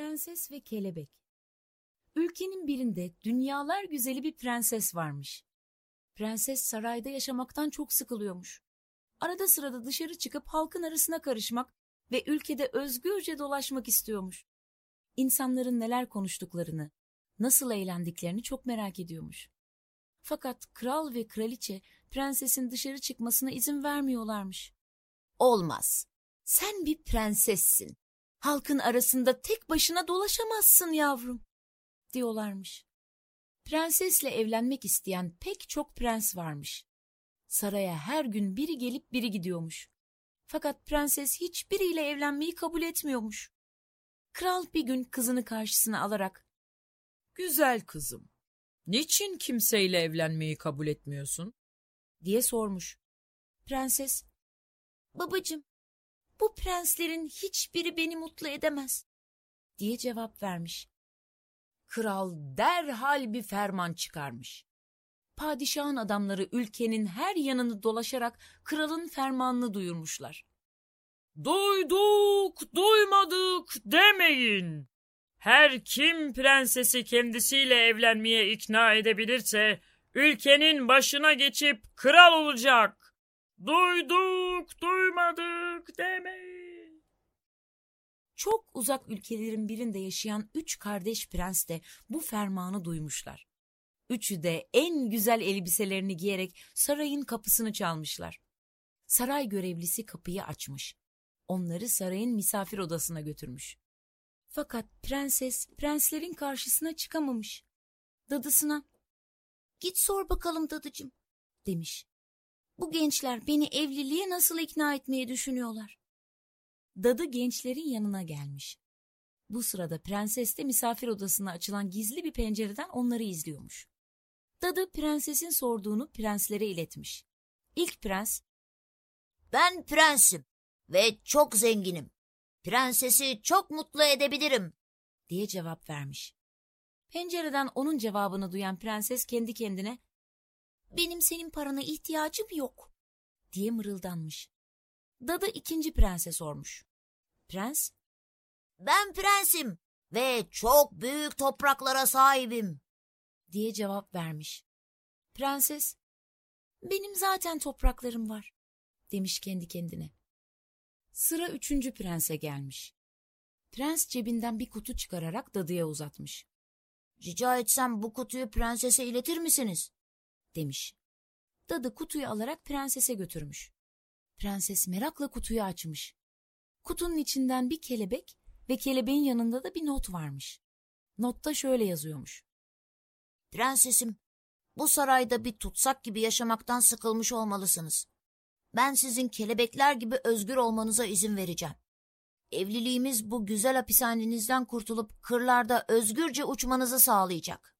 Prenses ve Kelebek Ülkenin birinde dünyalar güzeli bir prenses varmış. Prenses sarayda yaşamaktan çok sıkılıyormuş. Arada sırada dışarı çıkıp halkın arasına karışmak ve ülkede özgürce dolaşmak istiyormuş. İnsanların neler konuştuklarını, nasıl eğlendiklerini çok merak ediyormuş. Fakat kral ve kraliçe prensesin dışarı çıkmasına izin vermiyorlarmış. Olmaz. Sen bir prensessin. Halkın arasında tek başına dolaşamazsın yavrum, diyorlarmış. Prensesle evlenmek isteyen pek çok prens varmış. Saraya her gün biri gelip biri gidiyormuş. Fakat prenses hiçbiriyle evlenmeyi kabul etmiyormuş. Kral bir gün kızını karşısına alarak Güzel kızım, niçin kimseyle evlenmeyi kabul etmiyorsun? diye sormuş. Prenses, babacığım bu prenslerin hiçbiri beni mutlu edemez diye cevap vermiş. Kral derhal bir ferman çıkarmış. Padişahın adamları ülkenin her yanını dolaşarak kralın fermanını duyurmuşlar. Duyduk, duymadık demeyin. Her kim prensesi kendisiyle evlenmeye ikna edebilirse ülkenin başına geçip kral olacak. Duyduk, duymadık demeyin. Çok uzak ülkelerin birinde yaşayan üç kardeş prens de bu fermanı duymuşlar. Üçü de en güzel elbiselerini giyerek sarayın kapısını çalmışlar. Saray görevlisi kapıyı açmış. Onları sarayın misafir odasına götürmüş. Fakat prenses prenslerin karşısına çıkamamış. Dadısına "Git sor bakalım dadıcım." demiş. "Bu gençler beni evliliğe nasıl ikna etmeye düşünüyorlar?" Dadı gençlerin yanına gelmiş. Bu sırada prenses de misafir odasına açılan gizli bir pencereden onları izliyormuş. Dadı prensesin sorduğunu prenslere iletmiş. İlk prens, Ben prensim ve çok zenginim. Prensesi çok mutlu edebilirim. diye cevap vermiş. Pencereden onun cevabını duyan prenses kendi kendine, benim senin parana ihtiyacım yok, diye mırıldanmış. Dadı ikinci prense sormuş. Prens, Ben prensim ve çok büyük topraklara sahibim. diye cevap vermiş. Prenses, benim zaten topraklarım var, demiş kendi kendine. Sıra üçüncü prense gelmiş. Prens cebinden bir kutu çıkararak dadıya uzatmış. Rica etsem bu kutuyu prensese iletir misiniz? Demiş. Dadı kutuyu alarak prensese götürmüş. Prenses merakla kutuyu açmış. Kutunun içinden bir kelebek ve kelebeğin yanında da bir not varmış. Notta şöyle yazıyormuş. Prensesim, bu sarayda bir tutsak gibi yaşamaktan sıkılmış olmalısınız. Ben sizin kelebekler gibi özgür olmanıza izin vereceğim. Evliliğimiz bu güzel hapishanenizden kurtulup kırlarda özgürce uçmanızı sağlayacak.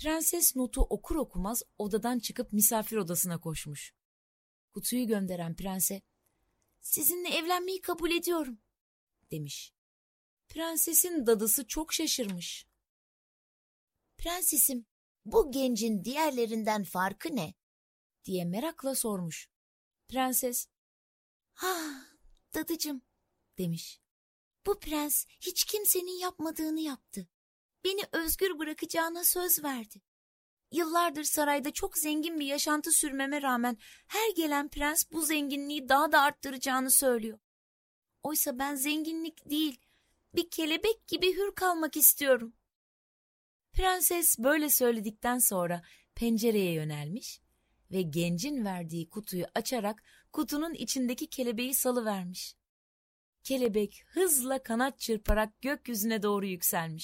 Prenses notu okur okumaz odadan çıkıp misafir odasına koşmuş. Kutuyu gönderen prense, sizinle evlenmeyi kabul ediyorum, demiş. Prensesin dadısı çok şaşırmış. Prensesim, bu gencin diğerlerinden farkı ne? diye merakla sormuş. Prenses, ha dadıcım, demiş. Bu prens hiç kimsenin yapmadığını yaptı. Beni özgür bırakacağına söz verdi. Yıllardır sarayda çok zengin bir yaşantı sürmeme rağmen her gelen prens bu zenginliği daha da arttıracağını söylüyor. Oysa ben zenginlik değil, bir kelebek gibi hür kalmak istiyorum. Prenses böyle söyledikten sonra pencereye yönelmiş ve gencin verdiği kutuyu açarak kutunun içindeki kelebeği salıvermiş. Kelebek hızla kanat çırparak gökyüzüne doğru yükselmiş.